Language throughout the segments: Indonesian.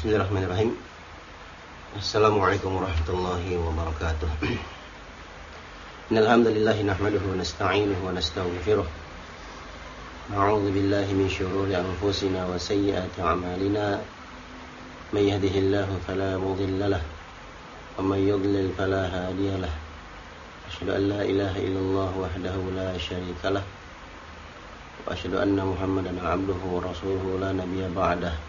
Bismillahirrahmanirrahim. Assalamualaikum warahmatullahi wabarakatuh. Innal hamdalillah nahmaduhu wa nasta'inuhu wa nastaghfiruh. Na'udzu billahi min shururi anfusina wa sayyiati a'malina. May yahdihillahu fala mudilla lahu wa may yudlil fala hadiya. Asyhadu an la ilaha illallah wahdahu la syarika lahu. Wa asyhadu anna Muhammadan 'abduhu wa rasuluhu la nabiyya ba'dahu.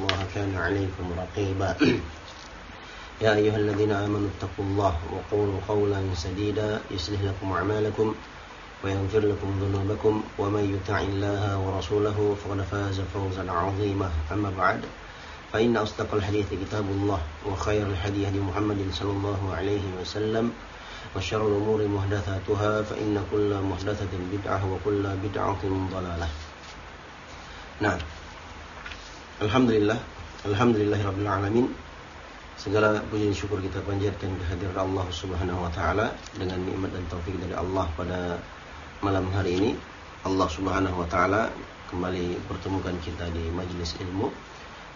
عليكم رقيبا. يا أيها الذين آمنوا اتقوا الله وقولوا قولا سديدا يصلح لكم أعمالكم ويغفر لكم ذنوبكم ومن يطع الله ورسوله فقد فاز فوزا عظيما. أما بعد فإن أصدق الحديث كتاب الله وخير الحديث محمد صلى الله عليه وسلم وشر الأمور محدثاتها فإن كل محدثة بدعة وكل بدعة ضلالة. Nah, Alhamdulillah, Alhamdulillahirabbil alamin. Segala puji dan syukur kita panjatkan kehadiran Allah Subhanahu wa taala dengan nikmat dan taufik dari Allah pada malam hari ini. Allah Subhanahu wa taala kembali pertemukan kita di majelis ilmu.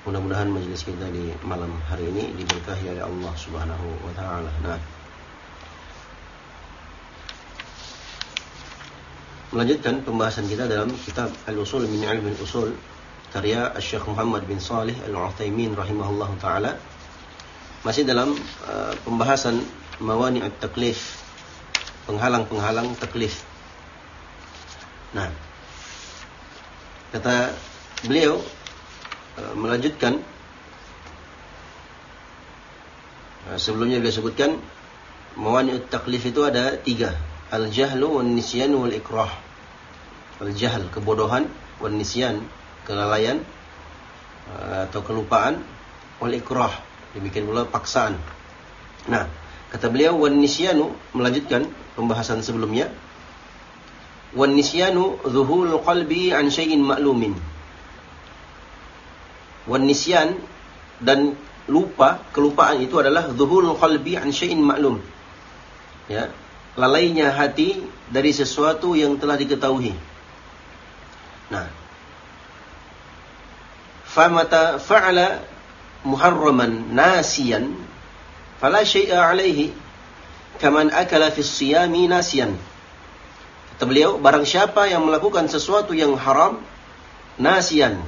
Mudah-mudahan majelis kita di malam hari ini diberkahi oleh Allah Subhanahu wa taala. Nah, melanjutkan pembahasan kita dalam kitab Al-Usul min Ilmi Al-Usul karya Syekh Muhammad bin Salih Al-Utsaimin rahimahullah taala masih dalam uh, pembahasan mawani at-taklif penghalang-penghalang taklif. Nah kata beliau uh, melanjutkan uh, sebelumnya beliau sebutkan mawani at-taklif itu ada tiga. Al-jahlu wan nisyan wal ikrah. Al-jahl kebodohan, wan nisyan kelalaian uh, atau kelupaan, wal ikrah demikian pula paksaan. Nah, kata beliau wan nisyanu melanjutkan pembahasan sebelumnya. Wan nisyanu zuhulul qalbi an syai'in ma'lumin. Wan nisyan dan lupa, kelupaan itu adalah zuhulul qalbi an syai'in ma'lum. Ya, lalainya hati dari sesuatu yang telah diketahui. Nah, famata fa'ala muharraman nasiyan fala syai'a alaihi kaman akala fi siyami nasiyan. Kata beliau, barang siapa yang melakukan sesuatu yang haram nasiyan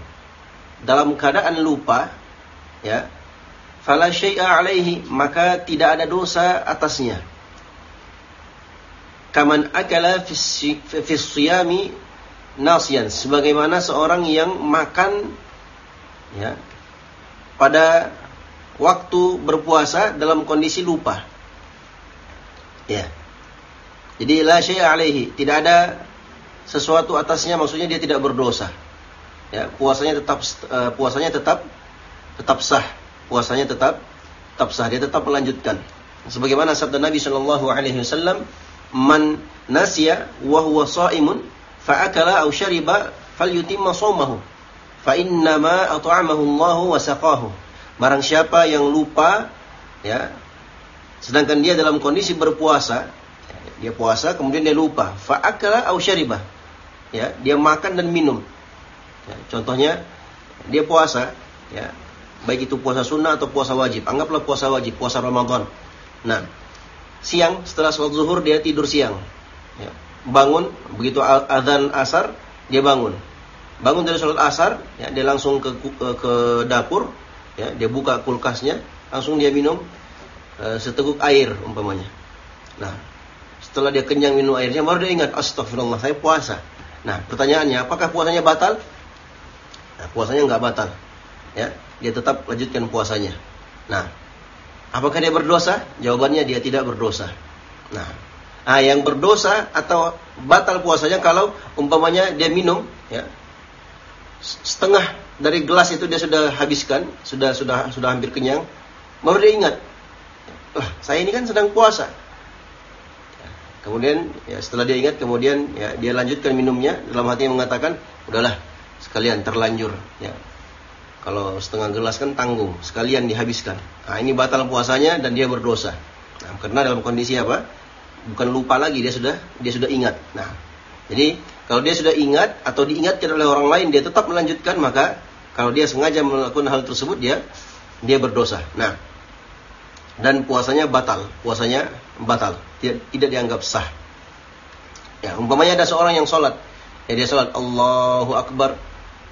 dalam keadaan lupa, ya, fala syai'a alaihi, maka tidak ada dosa atasnya kaman akala fi siyami nasiyan sebagaimana seorang yang makan ya. Pada waktu berpuasa dalam kondisi lupa. Ya. Jadi la syai'a alaihi tidak ada sesuatu atasnya maksudnya dia tidak berdosa. Ya puasanya tetap uh, puasanya tetap tetap sah. Puasanya tetap tetap sah. Dia tetap melanjutkan. Sebagaimana sabda Nabi Shallallahu alaihi wasallam man nasiya wa huwa shaimun fa akala aw syariba falyutimma shaumahu fa innama at'amahu Allah wa saqahu barang siapa yang lupa ya sedangkan dia dalam kondisi berpuasa dia puasa kemudian dia lupa fa akala aw syariba ya dia makan dan minum ya, contohnya dia puasa ya baik itu puasa sunnah atau puasa wajib anggaplah puasa wajib puasa Ramadan nah siang setelah sholat zuhur dia tidur siang. Ya. Bangun begitu azan asar dia bangun. Bangun dari sholat asar, ya, dia langsung ke, ke, ke dapur, ya, dia buka kulkasnya, langsung dia minum uh, seteguk air umpamanya. Nah, setelah dia kenyang minum airnya, baru dia ingat, astagfirullah, saya puasa. Nah, pertanyaannya, apakah puasanya batal? Nah, puasanya nggak batal. Ya, dia tetap lanjutkan puasanya. Nah, Apakah dia berdosa? Jawabannya dia tidak berdosa. Nah, nah yang berdosa atau batal puasanya kalau umpamanya dia minum ya setengah dari gelas itu dia sudah habiskan, sudah sudah sudah hampir kenyang, baru dia ingat, lah saya ini kan sedang puasa. Kemudian ya setelah dia ingat, kemudian ya dia lanjutkan minumnya dalam hatinya mengatakan, udahlah sekalian terlanjur. Ya, kalau setengah gelas kan tanggung, sekalian dihabiskan. Nah, ini batal puasanya dan dia berdosa. Nah, karena dalam kondisi apa? Bukan lupa lagi, dia sudah dia sudah ingat. Nah, jadi kalau dia sudah ingat atau diingatkan oleh orang lain, dia tetap melanjutkan, maka kalau dia sengaja melakukan hal tersebut dia dia berdosa. Nah, dan puasanya batal, puasanya batal, tidak, tidak dianggap sah. Ya, umpamanya ada seorang yang sholat, ya dia sholat Allahu Akbar.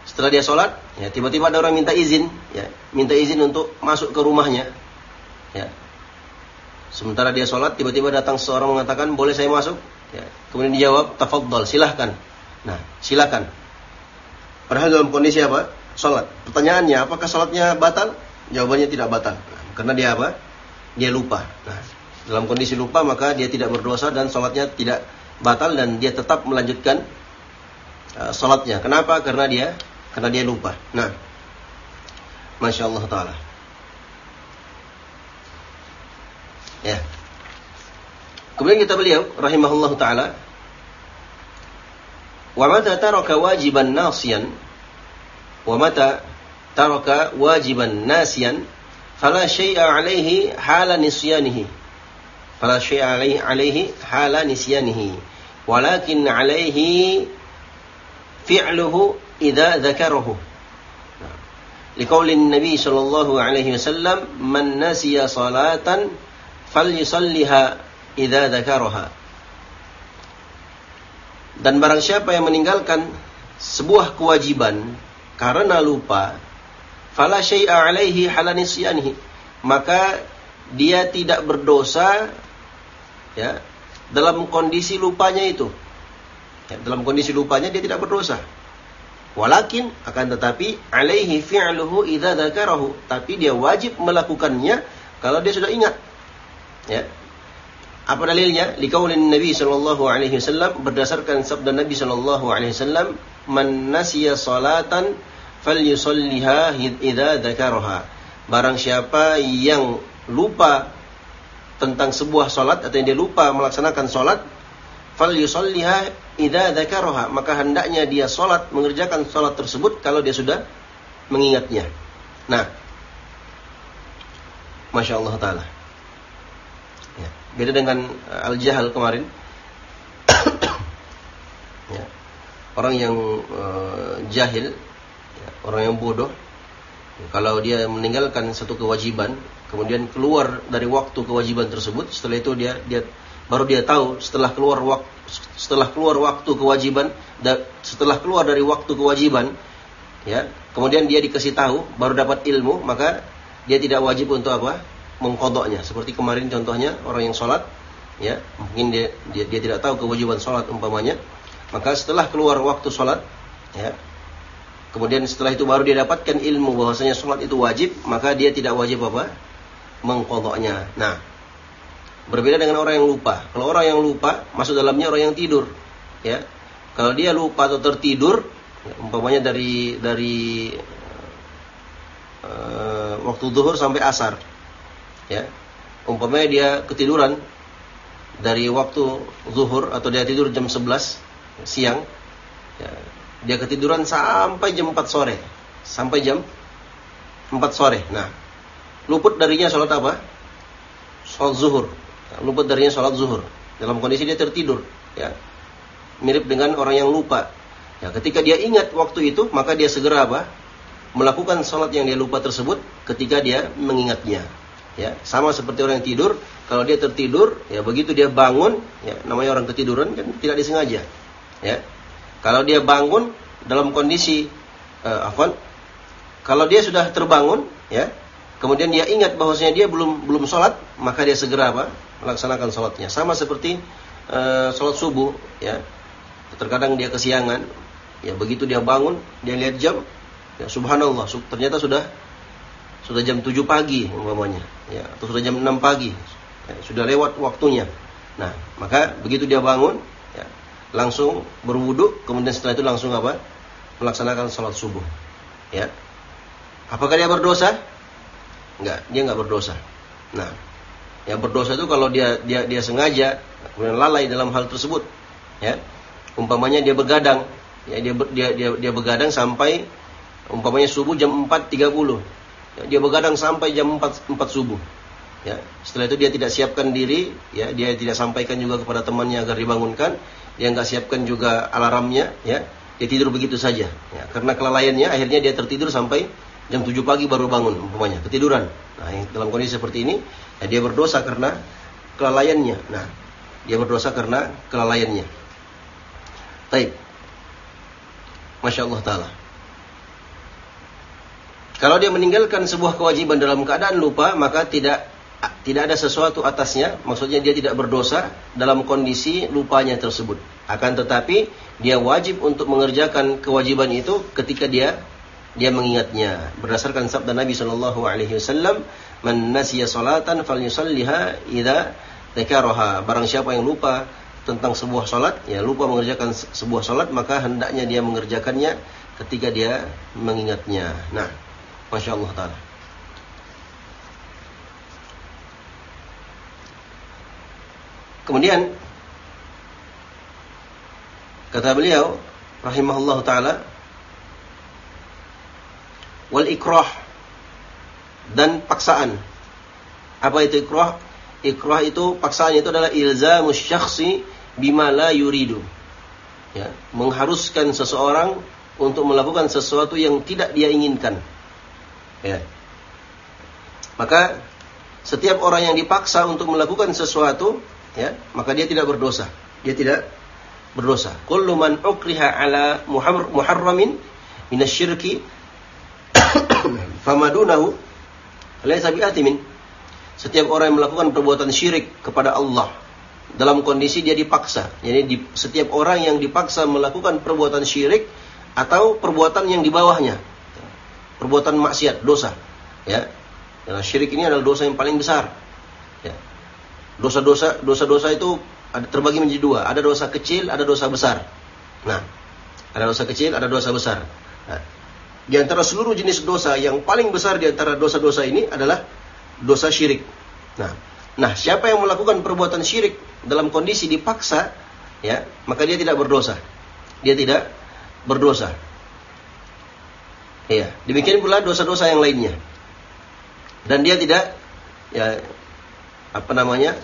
Setelah dia sholat, ya tiba-tiba ada orang minta izin, ya minta izin untuk masuk ke rumahnya. Ya. Sementara dia sholat, tiba-tiba datang seorang mengatakan, boleh saya masuk? Ya. Kemudian dijawab, tafaddal, silahkan. Nah, silakan. Padahal dalam kondisi apa? sholat. Pertanyaannya, apakah sholatnya batal? Jawabannya tidak batal. Nah, karena dia apa? Dia lupa. Nah, dalam kondisi lupa maka dia tidak berdosa dan sholatnya tidak batal dan dia tetap melanjutkan uh, sholatnya. Kenapa? Karena dia karena dia lupa. Nah, masya Allah taala. Ya. Kemudian kita beliau rahimahullah taala wa mata taraka wajiban nasiyan ومتى ترك واجبا ناسيا فلا شيء عليه حال نسيانه فلا شيء عليه عليه حال نسيانه ولكن عليه فعله إذا ذكره لقول النبي صلى الله عليه وسلم من نسي صلاة falyusalliha idza dzakaraha. Dan barang siapa yang meninggalkan sebuah kewajiban karena lupa, fala syai'a alaihi halanisyanihi. Maka dia tidak berdosa ya dalam kondisi lupanya itu. Ya, dalam kondisi lupanya dia tidak berdosa. Walakin akan tetapi alaihi fi'luhu idza dzakarahu, tapi dia wajib melakukannya kalau dia sudah ingat ya apa dalilnya? Likaulin Nabi sallallahu alaihi wasallam berdasarkan sabda Nabi sallallahu alaihi wasallam, "Man nasiya salatan falyusalliha idza dzakaraha." Barang siapa yang lupa tentang sebuah salat atau yang dia lupa melaksanakan salat, falyusalliha idza dzakaraha, maka hendaknya dia salat mengerjakan salat tersebut kalau dia sudah mengingatnya. Nah, Masya Allah Ta'ala. Beda dengan uh, al-jahal kemarin. ya. Orang yang uh, jahil, ya, orang yang bodoh, ya, kalau dia meninggalkan satu kewajiban, kemudian keluar dari waktu kewajiban tersebut, setelah itu dia dia baru dia tahu setelah keluar waktu setelah keluar waktu kewajiban setelah keluar dari waktu kewajiban ya kemudian dia dikasih tahu baru dapat ilmu maka dia tidak wajib untuk apa mengkodoknya. Seperti kemarin contohnya orang yang sholat, ya mungkin dia, dia dia tidak tahu kewajiban sholat umpamanya, maka setelah keluar waktu sholat, ya kemudian setelah itu baru dia dapatkan ilmu bahwasanya sholat itu wajib, maka dia tidak wajib apa mengkodoknya. Nah, berbeda dengan orang yang lupa. Kalau orang yang lupa masuk dalamnya orang yang tidur, ya. Kalau dia lupa atau tertidur, ya, umpamanya dari dari uh, waktu zuhur sampai asar, ya. Umpamanya dia ketiduran dari waktu zuhur atau dia tidur jam 11 siang ya, dia ketiduran sampai jam 4 sore sampai jam 4 sore. Nah luput darinya sholat apa? Sholat zuhur. Ya, luput darinya sholat zuhur. Dalam kondisi dia tertidur ya. Mirip dengan orang yang lupa. Ya ketika dia ingat waktu itu maka dia segera apa? Melakukan sholat yang dia lupa tersebut ketika dia mengingatnya ya sama seperti orang yang tidur kalau dia tertidur ya begitu dia bangun ya namanya orang ketiduran kan tidak disengaja ya. Kalau dia bangun dalam kondisi uh, afwan kalau dia sudah terbangun ya kemudian dia ingat bahwasanya dia belum belum sholat maka dia segera apa melaksanakan sholatnya. Sama seperti uh, sholat subuh ya. Terkadang dia kesiangan ya begitu dia bangun dia lihat jam ya subhanallah ternyata sudah sudah jam 7 pagi umpamanya ya atau sudah jam 6 pagi ya, sudah lewat waktunya nah maka begitu dia bangun ya, langsung berwudu kemudian setelah itu langsung apa melaksanakan sholat subuh Ya. Apakah dia berdosa? Enggak, dia enggak berdosa. Nah, yang berdosa itu kalau dia dia dia sengaja kemudian lalai dalam hal tersebut. Ya. Umpamanya dia begadang, ya dia dia dia, dia begadang sampai umpamanya subuh jam 4.30. Dia begadang sampai jam 4 4 subuh. Ya, setelah itu dia tidak siapkan diri, ya, dia tidak sampaikan juga kepada temannya agar dibangunkan, dia nggak siapkan juga alarmnya, ya, dia tidur begitu saja, ya, karena kelalaiannya akhirnya dia tertidur sampai jam 7 pagi baru bangun, umpamanya ketiduran. Nah, dalam kondisi seperti ini, ya, dia berdosa karena kelalaiannya. Nah, dia berdosa karena kelalaiannya. Taib. Masya Allah Ta'ala. Kalau dia meninggalkan sebuah kewajiban dalam keadaan lupa, maka tidak tidak ada sesuatu atasnya, maksudnya dia tidak berdosa dalam kondisi lupanya tersebut. Akan tetapi dia wajib untuk mengerjakan kewajiban itu ketika dia dia mengingatnya. Berdasarkan sabda Nabi Shallallahu Alaihi Wasallam, "Man nasiya salatan falyusalliha idza dzakaraha." Barang siapa yang lupa tentang sebuah salat, ya lupa mengerjakan sebuah salat, maka hendaknya dia mengerjakannya ketika dia mengingatnya. Nah, masya Allah taala. Kemudian kata beliau rahimahullah taala wal ikrah dan paksaan. Apa itu ikrah? Ikrah itu paksaan itu adalah ilzamus syakhsi bima la yuridu. Ya, mengharuskan seseorang untuk melakukan sesuatu yang tidak dia inginkan. Ya. Maka setiap orang yang dipaksa untuk melakukan sesuatu ya, maka dia tidak berdosa. Dia tidak berdosa. Kullu man ukriha ala muharramin minasyirki famadunahu laysa bi'atimin. Setiap orang yang melakukan perbuatan syirik kepada Allah dalam kondisi dia dipaksa. Jadi di, setiap orang yang dipaksa melakukan perbuatan syirik atau perbuatan yang di bawahnya. Perbuatan maksiat, dosa. Ya. Karena syirik ini adalah dosa yang paling besar. Ya. Dosa-dosa dosa-dosa itu ada terbagi menjadi dua. Ada dosa kecil, ada dosa besar. Nah, ada dosa kecil, ada dosa besar. Nah, di antara seluruh jenis dosa yang paling besar di antara dosa-dosa ini adalah dosa syirik. Nah, nah siapa yang melakukan perbuatan syirik dalam kondisi dipaksa, ya, maka dia tidak berdosa. Dia tidak berdosa. Iya, demikian pula dosa-dosa yang lainnya. Dan dia tidak ya apa namanya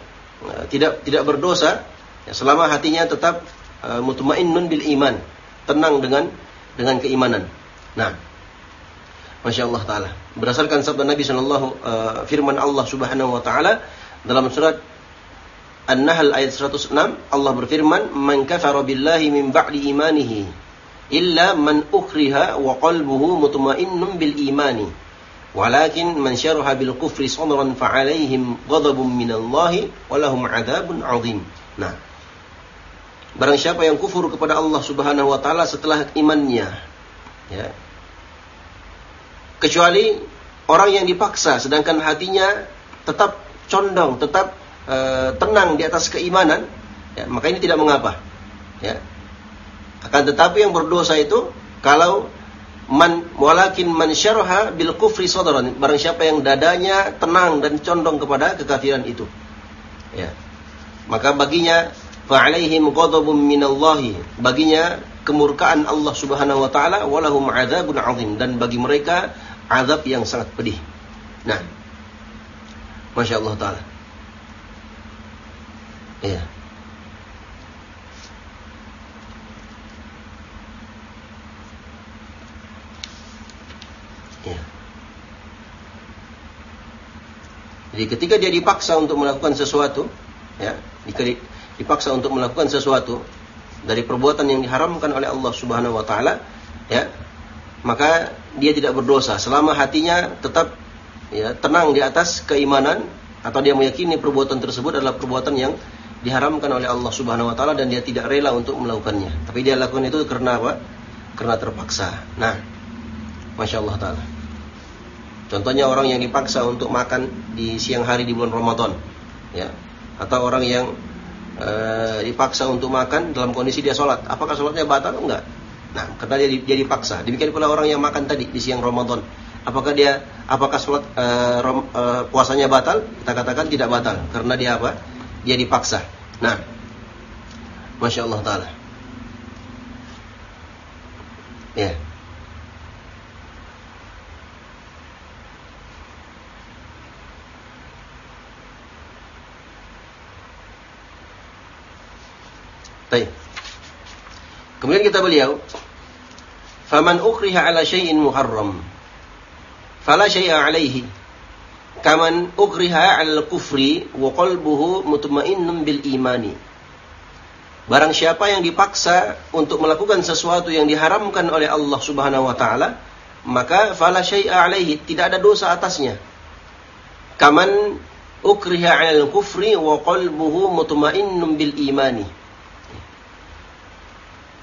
eh, tidak tidak berdosa ya, selama hatinya tetap uh, mutmainnun bil iman tenang dengan dengan keimanan. Nah masya Allah taala. Berdasarkan sabda Nabi Shallallahu uh, firman Allah Subhanahu Wa Taala dalam surat An-Nahl ayat 106 Allah berfirman man kafara billahi min ba'di imanihi illa man ukriha wa qalbuhu mutmainnun bil imani Walakin man syaraha bil kufri sadran fa alaihim ghadabun minallahi wa lahum adzabun adzim. Nah, barang siapa yang kufur kepada Allah Subhanahu wa taala setelah imannya, ya. Kecuali orang yang dipaksa sedangkan hatinya tetap condong, tetap e, tenang di atas keimanan, ya, maka ini tidak mengapa. Ya. Akan tetapi yang berdosa itu kalau man walakin man syaraha bil kufri sadran barang siapa yang dadanya tenang dan condong kepada kekafiran itu. Ya. Maka baginya fa alaihim ghadabun minallahi baginya kemurkaan Allah Subhanahu wa taala walahum adzabun azim dan bagi mereka azab yang sangat pedih. Nah. Masya Allah taala ya Jadi ketika dia dipaksa untuk melakukan sesuatu, ya, dipaksa untuk melakukan sesuatu dari perbuatan yang diharamkan oleh Allah Subhanahu wa taala, ya, maka dia tidak berdosa selama hatinya tetap ya, tenang di atas keimanan atau dia meyakini perbuatan tersebut adalah perbuatan yang diharamkan oleh Allah Subhanahu wa taala dan dia tidak rela untuk melakukannya. Tapi dia lakukan itu karena apa? Karena terpaksa. Nah, Masya Allah Ta'ala. Contohnya orang yang dipaksa untuk makan di siang hari di bulan Ramadan, ya, atau orang yang e, dipaksa untuk makan dalam kondisi dia sholat. Apakah sholatnya batal? Enggak. Nah, karena dia, dia dipaksa. Demikian pula orang yang makan tadi di siang Ramadan. Apakah dia apakah sholat uh, rom, uh, puasanya batal? Kita katakan tidak batal karena dia apa? Dia dipaksa. Nah, masya Allah taala. Ya. Baik. Kemudian kita beliau, "Faman ukriha ala syai'in muharram, fala syai'a alaihi." Kaman ukriha ala kufri wa qalbuhu mutmainnun bil imani. Barang siapa yang dipaksa untuk melakukan sesuatu yang diharamkan oleh Allah Subhanahu wa taala, maka fala syai'a alaihi, tidak ada dosa atasnya. Kaman ukriha ala kufri wa qalbuhu mutmainnun bil imani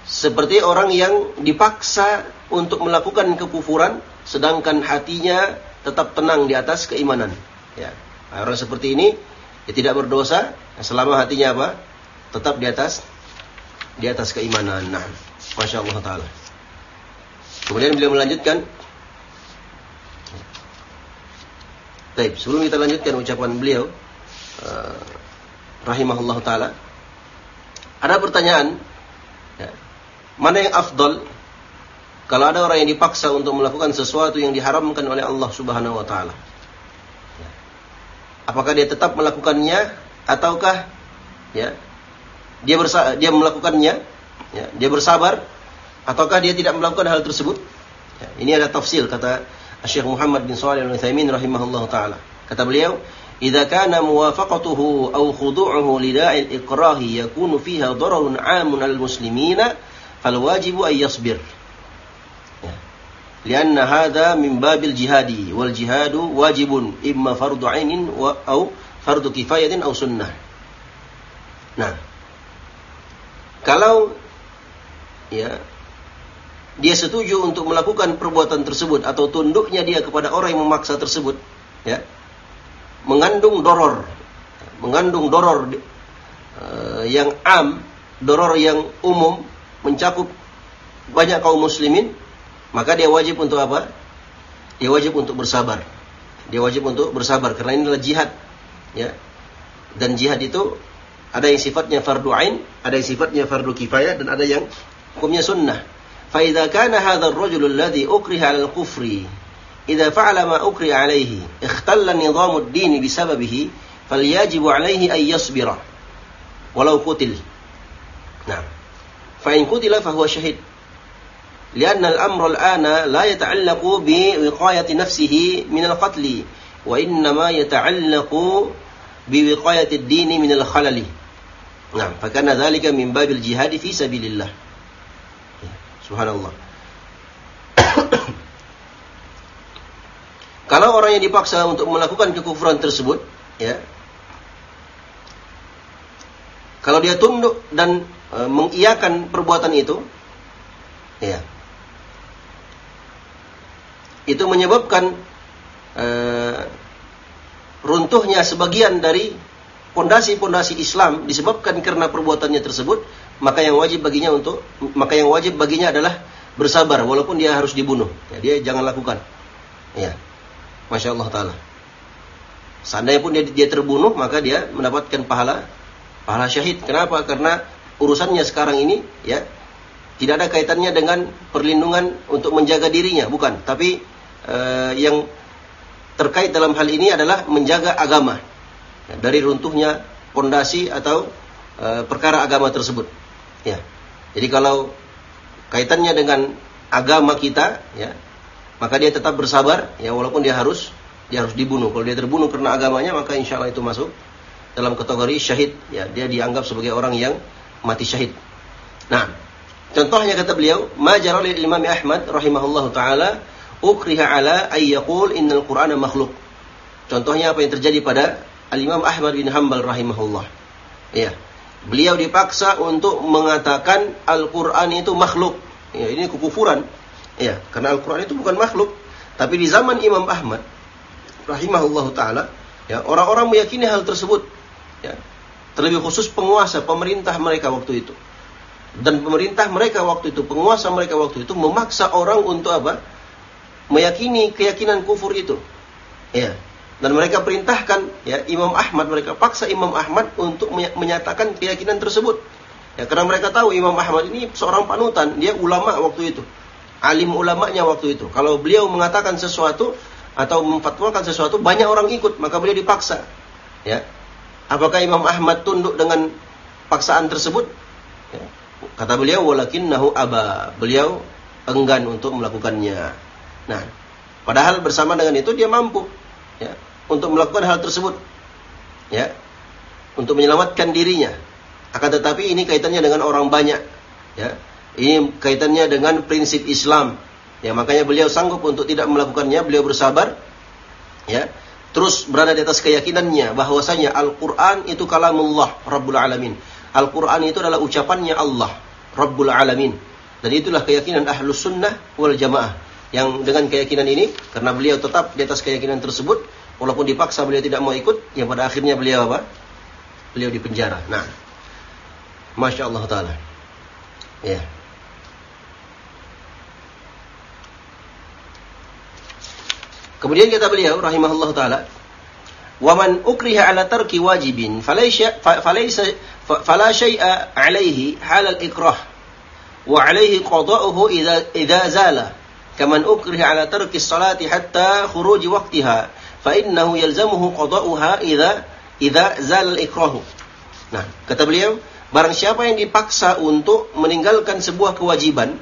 seperti orang yang dipaksa untuk melakukan kekufuran sedangkan hatinya tetap tenang di atas keimanan. Ya orang seperti ini ya tidak berdosa selama hatinya apa? Tetap di atas di atas keimanan. Nah masya Allah taala. Kemudian beliau melanjutkan. Baik, sebelum kita lanjutkan ucapan beliau uh, rahimahullah taala ada pertanyaan Mana yang afdal? Kalau ada orang yang dipaksa untuk melakukan sesuatu yang diharamkan oleh Allah Subhanahu wa taala. Apakah dia tetap melakukannya ataukah ya dia bersa dia melakukannya ya, dia bersabar ataukah dia tidak melakukan hal tersebut? Ya, ini ada tafsir kata Syekh Muhammad bin Shalih Al-Utsaimin rahimahullah taala. Kata beliau, "Idza kana muwafaqatuhu aw khudu'uhu li da'il ikrahi yakunu fiha dararun فالواجب أن يصبر لأن هذا من باب الجهاد والجهاد واجب إما فرض عين أو فرض كفاية أو سنة. kifayatin au sunnah. Nah, kalau ya dia setuju untuk melakukan perbuatan tersebut atau tunduknya dia kepada orang yang memaksa tersebut ya mengandung doror mengandung doror uh, yang am doror yang umum mencakup banyak kaum muslimin, maka dia wajib untuk apa? Dia wajib untuk bersabar. Dia wajib untuk bersabar karena ini adalah jihad. Ya. Dan jihad itu ada yang sifatnya fardu ain, ada yang sifatnya fardu kifayah dan ada yang hukumnya sunnah. Fa idza kana hadzal rajul alladhi ukriha 'ala al-kufri idza fa'ala ma ukriha 'alayhi ikhtalla nizam ad-din bisababihi falyajibu 'alayhi an yasbira walau qutil. Nah fa in qutila fa huwa syahid. Lianna al-amra al-ana la yata'allaqu bi wiqayati nafsihi min al-qatl wa inna ma yata'allaqu bi wiqayati ad-din min al-khalali. Nah, fakana dzalika min babil jihad fi sabilillah. Ya, subhanallah. Kalau orang yang dipaksa untuk melakukan kekufuran tersebut, ya, kalau dia tunduk dan e, mengiyakan perbuatan itu, ya, itu menyebabkan e, runtuhnya sebagian dari pondasi-pondasi Islam disebabkan karena perbuatannya tersebut, maka yang wajib baginya untuk maka yang wajib baginya adalah bersabar walaupun dia harus dibunuh. Ya, dia jangan lakukan. Ya. Masya Allah Ta'ala. Seandainya pun dia, dia terbunuh, maka dia mendapatkan pahala pahala syahid. Kenapa? Karena urusannya sekarang ini ya tidak ada kaitannya dengan perlindungan untuk menjaga dirinya, bukan. Tapi uh, yang terkait dalam hal ini adalah menjaga agama ya, dari runtuhnya pondasi atau uh, perkara agama tersebut. Ya. Jadi kalau kaitannya dengan agama kita, ya, maka dia tetap bersabar, ya walaupun dia harus dia harus dibunuh. Kalau dia terbunuh karena agamanya, maka insya Allah itu masuk dalam kategori syahid. Ya, dia dianggap sebagai orang yang mati syahid. Nah, contohnya kata beliau, majara Imam Ahmad rahimahullah taala ukriha ala ay yaqul innal Qur'ana makhluk. Contohnya apa yang terjadi pada Al-Imam Ahmad bin Hanbal rahimahullah. Ya. Beliau dipaksa untuk mengatakan Al-Qur'an itu makhluk. Ya, ini kekufuran. Ya, karena Al-Qur'an itu bukan makhluk. Tapi di zaman Imam Ahmad rahimahullah taala, ya, orang-orang meyakini hal tersebut. Ya, Terlebih khusus penguasa, pemerintah mereka waktu itu. Dan pemerintah mereka waktu itu, penguasa mereka waktu itu memaksa orang untuk apa? Meyakini keyakinan kufur itu. Ya. Dan mereka perintahkan ya Imam Ahmad mereka paksa Imam Ahmad untuk menyatakan keyakinan tersebut. Ya karena mereka tahu Imam Ahmad ini seorang panutan, dia ulama waktu itu. Alim ulamanya waktu itu. Kalau beliau mengatakan sesuatu atau memfatwakan sesuatu banyak orang ikut, maka beliau dipaksa. Ya. Apakah Imam Ahmad tunduk dengan paksaan tersebut? Ya. Kata beliau walakinnahu aba. Beliau enggan untuk melakukannya. Nah, padahal bersama dengan itu dia mampu ya, untuk melakukan hal tersebut. Ya. Untuk menyelamatkan dirinya. Akan tetapi ini kaitannya dengan orang banyak. Ya. Ini kaitannya dengan prinsip Islam. Ya, makanya beliau sanggup untuk tidak melakukannya, beliau bersabar. Ya. Terus berada di atas keyakinannya bahwasanya Al-Qur'an itu kalamullah Rabbul Alamin. Al-Quran itu adalah ucapannya Allah, Rabbul Alamin. Dan itulah keyakinan ahlus sunnah wal jamaah. Yang dengan keyakinan ini, karena beliau tetap di atas keyakinan tersebut, walaupun dipaksa beliau tidak mau ikut, yang pada akhirnya beliau apa? Beliau dipenjara. Nah, Masya Allah Ta'ala. Ya. Kemudian kata beliau rahimahullah taala, "Wa man ukriha ala tarki wajibin falaysa falaysa fala syai'a alaihi halal ikrah wa alaihi qada'uhu idza idza zala kaman ukriha ala tarki salati hatta khuruj waqtiha fa innahu yalzamuhu qada'uha idza idza zala al-ikrah." Nah, kata beliau, barang siapa yang dipaksa untuk meninggalkan sebuah kewajiban,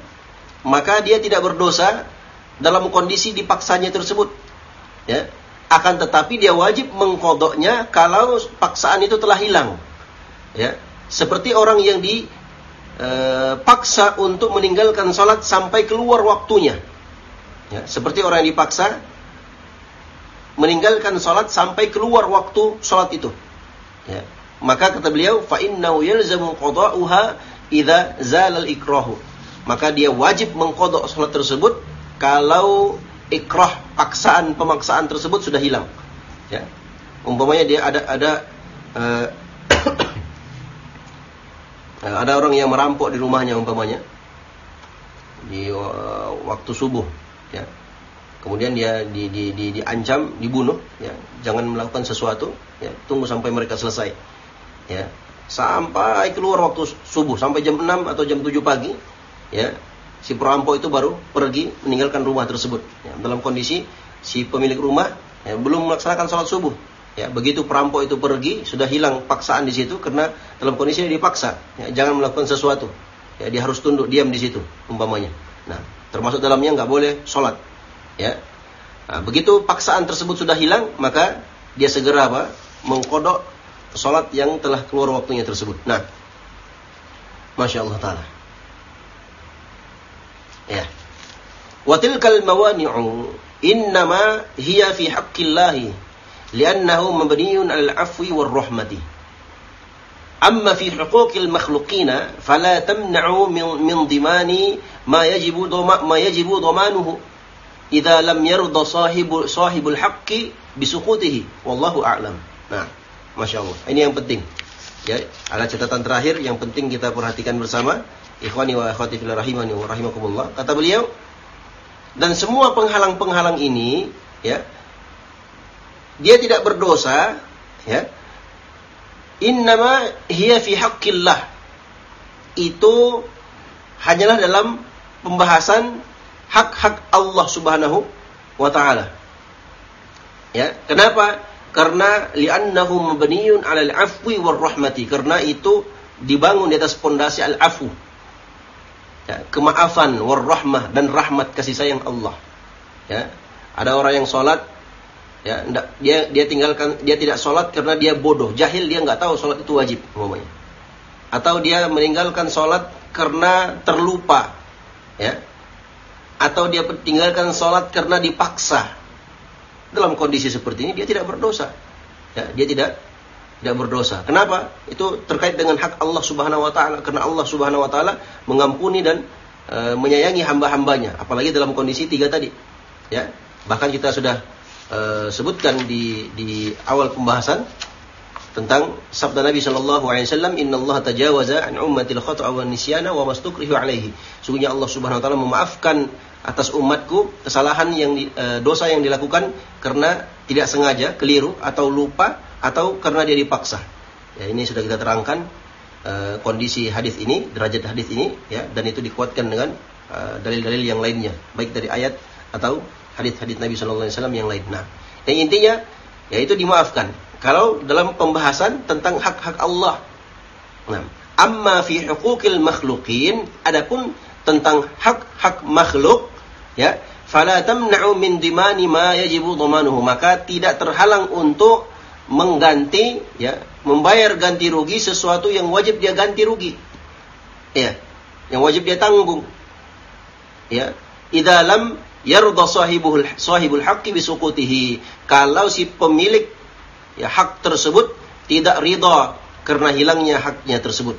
maka dia tidak berdosa dalam kondisi dipaksanya tersebut Ya. Akan tetapi dia wajib mengkodoknya kalau paksaan itu telah hilang. Ya. Seperti orang yang dipaksa e, untuk meninggalkan sholat sampai keluar waktunya. Ya, seperti orang yang dipaksa meninggalkan sholat sampai keluar waktu sholat itu. Ya. maka kata beliau fa innahu yalzamu qada'uha idza zalal ikrahu. Maka dia wajib mengkodok sholat tersebut kalau ikrah paksaan pemaksaan tersebut sudah hilang ya umpamanya dia ada ada uh, ada orang yang merampok di rumahnya umpamanya di uh, waktu subuh, ya. Kemudian dia di, di, di, diancam, dibunuh, ya. Jangan melakukan sesuatu, ya. Tunggu sampai mereka selesai, ya. Sampai keluar waktu subuh, sampai jam 6 atau jam 7 pagi, ya. Si perampok itu baru pergi meninggalkan rumah tersebut, ya. Dalam kondisi si pemilik rumah ya, belum melaksanakan sholat subuh, Ya, begitu perampok itu pergi, sudah hilang paksaan di situ karena dalam kondisi dia dipaksa. Ya, jangan melakukan sesuatu. Ya, dia harus tunduk diam di situ umpamanya. Nah, termasuk dalamnya nggak boleh sholat. Ya, nah, begitu paksaan tersebut sudah hilang, maka dia segera apa? Mengkodok sholat yang telah keluar waktunya tersebut. Nah, masya Allah taala. Ya. Wa tilkal mawani'u innama hiya fi haqqillahi li'annahu mabniyun 'alal 'afwi war rahmati. Amma fi huquqil makhluqina fala tamna'u min, min dimani ma yajibu ma yajibu dhamanuhu idza lam yarda sahibu sahibul haqqi bisuqutihi wallahu a'lam. Nah, Masya Ini yang penting. Ya, ada catatan terakhir yang penting kita perhatikan bersama ikhwani wa akhwati fillah rahimani wa rahimakumullah kata beliau dan semua penghalang-penghalang ini ya dia tidak berdosa, ya. Innama hiya fi haqqillah. Itu hanyalah dalam pembahasan hak-hak Allah Subhanahu wa taala. Ya, kenapa? Karena li'annahu mabniyun 'alal afwi war rahmati. Karena itu dibangun di atas pondasi al-afu. Ya, kemaafan war rahmah dan rahmat kasih sayang Allah. Ya. Ada orang yang sholat ya dia dia tinggalkan dia tidak sholat karena dia bodoh jahil dia nggak tahu sholat itu wajib umpamanya atau dia meninggalkan sholat karena terlupa ya atau dia tinggalkan sholat karena dipaksa dalam kondisi seperti ini dia tidak berdosa ya dia tidak tidak berdosa. Kenapa? Itu terkait dengan hak Allah Subhanahu Wa Taala. Karena Allah Subhanahu Wa Taala mengampuni dan e, menyayangi hamba-hambanya. Apalagi dalam kondisi tiga tadi. Ya. Bahkan kita sudah uh, sebutkan di di awal pembahasan tentang sabda Nabi Shallallahu Alaihi Wasallam, Inna Allah tajawaza an ummatil khata'a wa nisyana wa mastukrihu alaihi. Sungguhnya Allah Subhanahu Wa Taala memaafkan atas umatku kesalahan yang e, dosa yang dilakukan karena tidak sengaja, keliru atau lupa atau karena dia dipaksa. Ya, ini sudah kita terangkan e, kondisi hadis ini, derajat hadis ini, ya, dan itu dikuatkan dengan e, dalil-dalil uh, yang lainnya, baik dari ayat atau hadis-hadis Nabi Shallallahu Alaihi Wasallam yang lain. Nah, yang intinya yaitu dimaafkan kalau dalam pembahasan tentang hak-hak Allah. Nah, amma fi huquqil makhluqin, adapun tentang hak-hak makhluk, ya, fala tamna'u min dimani ma yajibu maka tidak terhalang untuk mengganti ya, membayar ganti rugi sesuatu yang wajib dia ganti rugi. Ya, yang wajib dia tanggung. Ya, idza lam yarda sahibul sahibul haqqi bisukutihi. Kalau si pemilik ya hak tersebut tidak ridha karena hilangnya haknya tersebut.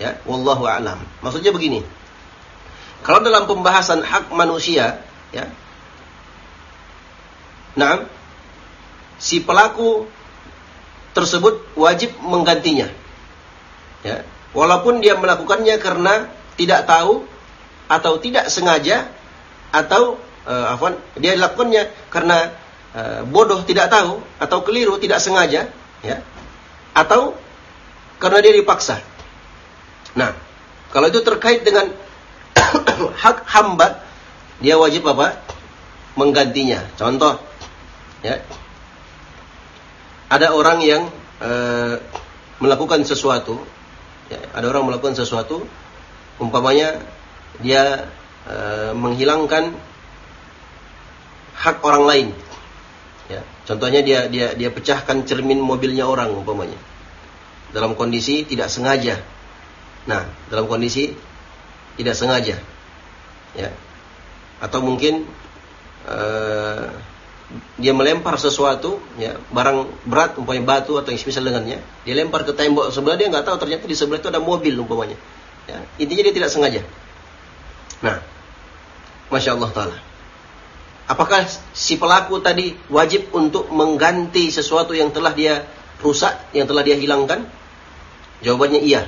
Ya, wallahu a'lam. Maksudnya begini. Kalau dalam pembahasan hak manusia, ya. Nah, si pelaku tersebut wajib menggantinya. Ya, walaupun dia melakukannya karena tidak tahu atau tidak sengaja atau uh, afwan, dia lakukannya karena Eh, bodoh tidak tahu atau keliru tidak sengaja ya atau karena dia dipaksa. Nah, kalau itu terkait dengan hak hamba, dia wajib apa? Menggantinya. Contoh, ya, ada orang yang e, melakukan sesuatu, ya, ada orang melakukan sesuatu, umpamanya dia e, menghilangkan hak orang lain, Ya, contohnya dia dia dia pecahkan cermin mobilnya orang umpamanya. Dalam kondisi tidak sengaja. Nah, dalam kondisi tidak sengaja. Ya. Atau mungkin uh, dia melempar sesuatu, ya, barang berat umpamanya batu atau yang semisal dengannya, dia lempar ke tembok sebelah dia nggak tahu ternyata di sebelah itu ada mobil umpamanya. Ya, intinya dia tidak sengaja. Nah, masya Allah taala. Apakah si pelaku tadi wajib untuk mengganti sesuatu yang telah dia rusak, yang telah dia hilangkan? Jawabannya iya.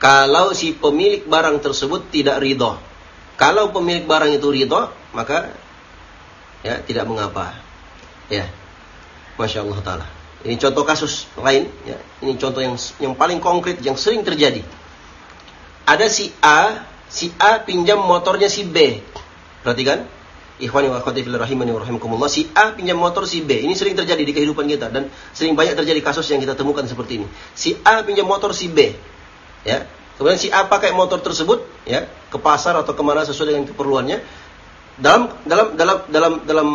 Kalau si pemilik barang tersebut tidak ridho. Kalau pemilik barang itu ridho, maka ya tidak mengapa. Ya. Masya Allah Ta'ala. Ini contoh kasus lain. Ya. Ini contoh yang yang paling konkret, yang sering terjadi. Ada si A, si A pinjam motornya si B. Perhatikan Ikhwani wa akhwati fil rahimani wa rahimakumullah. Si A pinjam motor si B. Ini sering terjadi di kehidupan kita dan sering banyak terjadi kasus yang kita temukan seperti ini. Si A pinjam motor si B. Ya. Kemudian si A pakai motor tersebut ya ke pasar atau ke mana sesuai dengan keperluannya. Dalam dalam dalam dalam dalam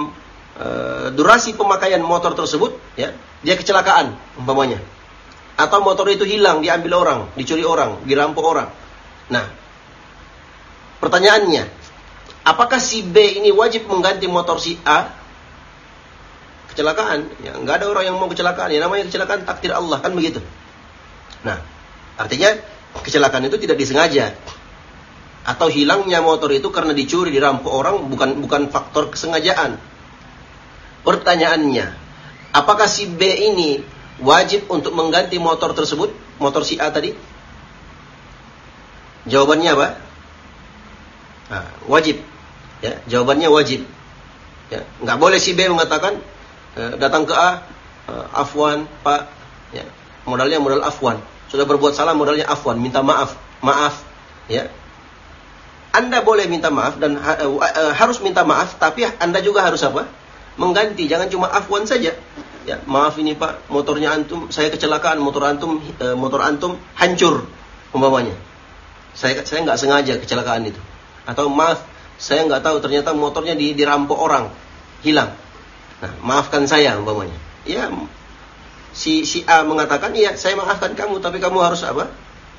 uh, durasi pemakaian motor tersebut ya, dia kecelakaan umpamanya. Atau motor itu hilang, diambil orang, dicuri orang, dirampok orang. Nah, pertanyaannya, Apakah si B ini wajib mengganti motor si A? Kecelakaan, ya nggak ada orang yang mau kecelakaan. Ya namanya kecelakaan takdir Allah kan begitu. Nah, artinya kecelakaan itu tidak disengaja. Atau hilangnya motor itu karena dicuri, dirampok orang bukan bukan faktor kesengajaan. Pertanyaannya, apakah si B ini wajib untuk mengganti motor tersebut, motor si A tadi? Jawabannya apa? Nah, wajib. Ya, jawabannya wajib. Ya, nggak boleh si B mengatakan e, datang ke A, e, afwan Pak, ya, modalnya modal afwan. Sudah berbuat salah modalnya afwan, minta maaf, maaf, ya. Anda boleh minta maaf dan ha, e, e, harus minta maaf, tapi Anda juga harus apa? Mengganti, jangan cuma afwan saja. Ya, maaf ini Pak, motornya antum, saya kecelakaan, motor antum, e, motor antum hancur, umpamanya. Saya saya nggak sengaja kecelakaan itu. Atau maaf, saya nggak tahu ternyata motornya di, dirampok orang, hilang. Nah, maafkan saya umpamanya. Ya, si si A mengatakan, iya saya maafkan kamu, tapi kamu harus apa?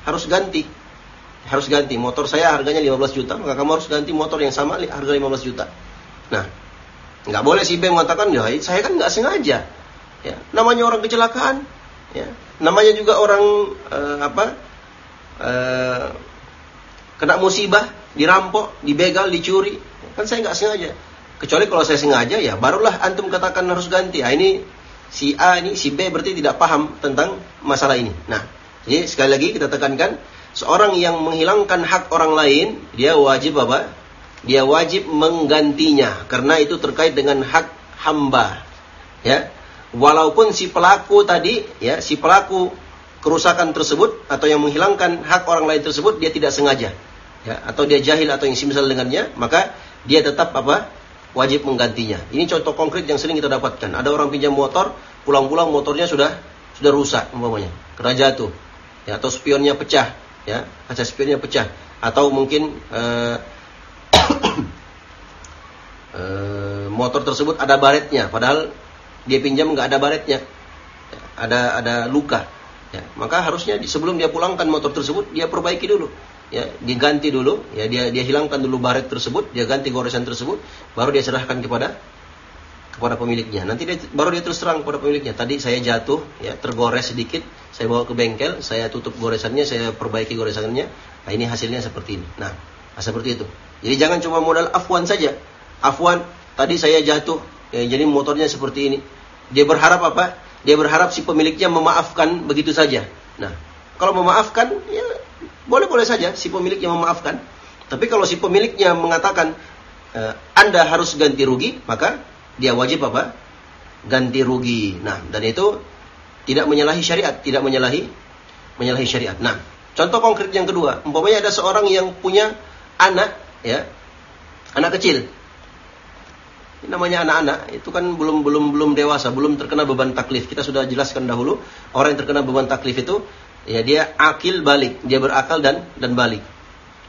Harus ganti. Harus ganti. Motor saya harganya 15 juta, maka kamu harus ganti motor yang sama harga 15 juta. Nah, nggak boleh si B mengatakan, ya saya kan nggak sengaja. Ya, namanya orang kecelakaan. Ya, namanya juga orang uh, apa? Uh, kena musibah dirampok, dibegal, dicuri. Kan saya nggak sengaja. Kecuali kalau saya sengaja ya barulah antum katakan harus ganti. Nah, ini si A ini, si B berarti tidak paham tentang masalah ini. Nah, jadi sekali lagi kita tekankan, seorang yang menghilangkan hak orang lain, dia wajib apa? Dia wajib menggantinya karena itu terkait dengan hak hamba. Ya. Walaupun si pelaku tadi, ya, si pelaku kerusakan tersebut atau yang menghilangkan hak orang lain tersebut dia tidak sengaja. Ya, atau dia jahil atau yang semisal dengannya, maka dia tetap apa? wajib menggantinya. Ini contoh konkret yang sering kita dapatkan. Ada orang pinjam motor, pulang-pulang motornya sudah sudah rusak umpamanya, kena jatuh, ya, atau spionnya pecah, ya, kaca spionnya pecah, atau mungkin uh, uh, motor tersebut ada baretnya, padahal dia pinjam nggak ada baretnya, ya, ada ada luka, ya, maka harusnya sebelum dia pulangkan motor tersebut dia perbaiki dulu, ya diganti dulu. Ya dia dia hilangkan dulu baret tersebut dia ganti goresan tersebut baru dia serahkan kepada kepada pemiliknya. Nanti dia baru dia terus terang kepada pemiliknya. Tadi saya jatuh ya tergores sedikit saya bawa ke bengkel saya tutup goresannya saya perbaiki goresannya. Nah ini hasilnya seperti ini. Nah, nah seperti itu. Jadi jangan cuma modal afwan saja. Afwan tadi saya jatuh ya, jadi motornya seperti ini. Dia berharap apa? Dia berharap si pemiliknya memaafkan begitu saja. Nah kalau memaafkan ya boleh-boleh saja si pemiliknya memaafkan. Tapi kalau si pemiliknya mengatakan e, Anda harus ganti rugi, maka dia wajib apa? Ganti rugi. Nah, dan itu tidak menyalahi syariat, tidak menyalahi menyalahi syariat. Nah, contoh konkret yang kedua, umpamanya ada seorang yang punya anak, ya, anak kecil. Ini namanya anak-anak, itu kan belum belum belum dewasa, belum terkena beban taklif. Kita sudah jelaskan dahulu, orang yang terkena beban taklif itu Ya dia akil balik, dia berakal dan dan balik.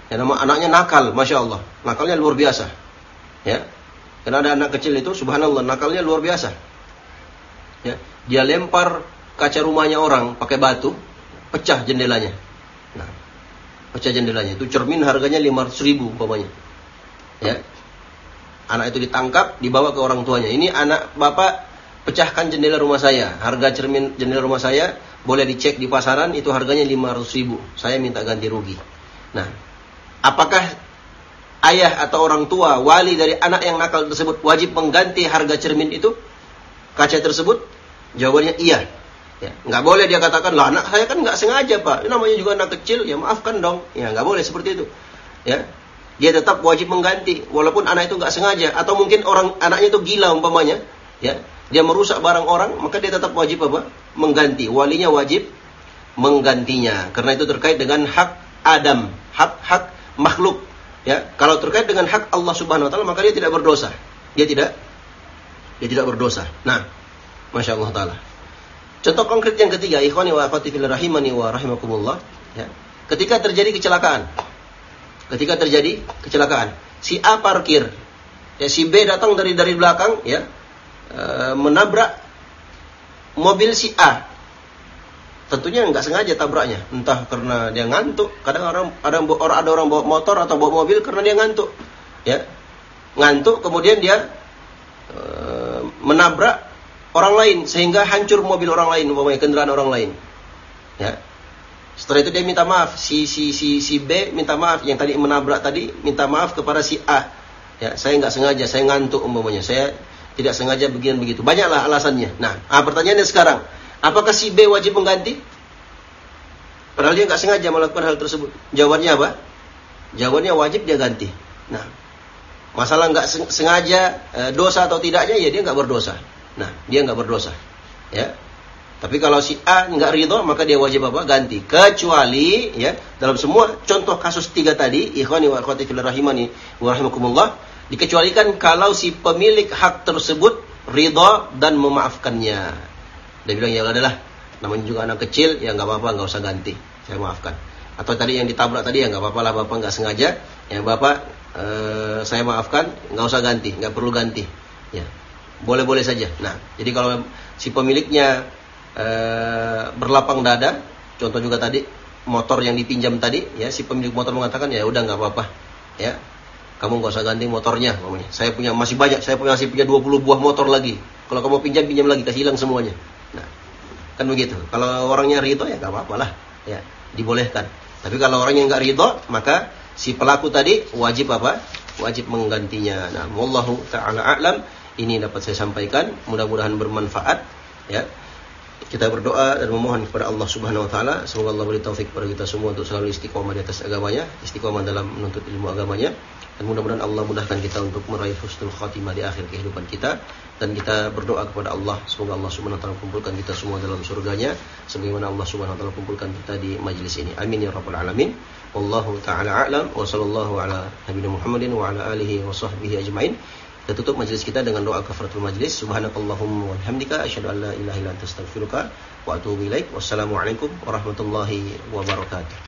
Ya nama anaknya nakal, masya Allah, nakalnya luar biasa. Ya, karena ada anak kecil itu, subhanallah, nakalnya luar biasa. Ya, dia lempar kaca rumahnya orang pakai batu, pecah jendelanya. Nah, pecah jendelanya. Itu cermin harganya 500 ribu umpamanya. Ya, anak itu ditangkap, dibawa ke orang tuanya. Ini anak bapak pecahkan jendela rumah saya. Harga cermin jendela rumah saya boleh dicek di pasaran itu harganya 500 ribu. Saya minta ganti rugi. Nah, apakah ayah atau orang tua, wali dari anak yang nakal tersebut wajib mengganti harga cermin itu? Kaca tersebut? Jawabannya iya. Ya, nggak boleh dia katakan, lah anak saya kan nggak sengaja pak, namanya juga anak kecil, ya maafkan dong. Ya nggak boleh seperti itu. Ya, dia tetap wajib mengganti, walaupun anak itu nggak sengaja, atau mungkin orang anaknya itu gila umpamanya, ya dia merusak barang orang, maka dia tetap wajib apa? mengganti. Walinya wajib menggantinya. Karena itu terkait dengan hak Adam, hak-hak makhluk. Ya, kalau terkait dengan hak Allah Subhanahu wa taala maka dia tidak berdosa. Dia tidak dia tidak berdosa. Nah, Masya Allah taala. Contoh konkret yang ketiga, ikhwani wa akhwati fil rahimani wa rahimakumullah, ya. Ketika terjadi kecelakaan. Ketika terjadi kecelakaan, si A parkir, ya si B datang dari dari belakang, ya, e, menabrak mobil si A. Tentunya nggak sengaja tabraknya, entah karena dia ngantuk. Kadang orang ada orang ada orang bawa motor atau bawa mobil karena dia ngantuk, ya ngantuk kemudian dia e, menabrak orang lain sehingga hancur mobil orang lain, umpamanya kendaraan orang lain, ya. Setelah itu dia minta maaf, si si si si B minta maaf yang tadi menabrak tadi minta maaf kepada si A. Ya, saya nggak sengaja, saya ngantuk umpamanya. Saya tidak sengaja begini begitu. Banyaklah alasannya. Nah, ah, pertanyaannya sekarang, apakah si B wajib mengganti? Padahal dia nggak sengaja melakukan hal tersebut. Jawabannya apa? Jawabannya wajib dia ganti. Nah, masalah nggak sengaja e, dosa atau tidaknya ya dia nggak berdosa. Nah, dia nggak berdosa. Ya. Tapi kalau si A nggak ridho maka dia wajib apa? Ganti. Kecuali ya dalam semua contoh kasus tiga tadi, ikhwani wa akhwati fil rahimani wa rahimakumullah, Dikecualikan kalau si pemilik hak tersebut ridha dan memaafkannya. Dia bilang ya adalah namanya juga anak kecil ya nggak apa-apa nggak usah ganti saya maafkan. Atau tadi yang ditabrak tadi ya nggak apa-apa lah bapak nggak sengaja ya bapak eh, saya maafkan nggak usah ganti nggak perlu ganti ya boleh-boleh saja. Nah jadi kalau si pemiliknya eh, berlapang dada contoh juga tadi motor yang dipinjam tadi ya si pemilik motor mengatakan ya udah nggak apa-apa ya kamu nggak usah ganti motornya mamanya. Saya punya masih banyak, saya punya masih punya 20 buah motor lagi. Kalau kamu pinjam pinjam lagi, kasih hilang semuanya. Nah, kan begitu. Kalau orangnya ridho ya nggak apa-apa lah, ya dibolehkan. Tapi kalau orangnya nggak ridho, maka si pelaku tadi wajib apa? Wajib menggantinya. Nah, wallahu taala a'lam. Ini dapat saya sampaikan. Mudah-mudahan bermanfaat. Ya. Kita berdoa dan memohon kepada Allah Subhanahu wa taala semoga Allah beri taufik kepada kita semua untuk selalu istiqomah di atas agamanya, istiqomah dalam menuntut ilmu agamanya dan mudah-mudahan Allah mudahkan kita untuk meraih husnul khatimah di akhir kehidupan kita dan kita berdoa kepada Allah semoga Allah Subhanahu wa taala kumpulkan kita semua dalam surganya sebagaimana Allah Subhanahu wa taala kumpulkan kita di majlis ini. Amin ya rabbal alamin. Wallahu taala a'lam wa sallallahu ala nabiyina Muhammadin wa ala alihi wa sahbihi ajmain. Kita tutup majlis kita dengan doa kafaratul majlis. Subhanakallahumma wa bihamdika asyhadu an la ilaha illa anta astaghfiruka wa atubu ilaik. Wassalamualaikum warahmatullahi wabarakatuh.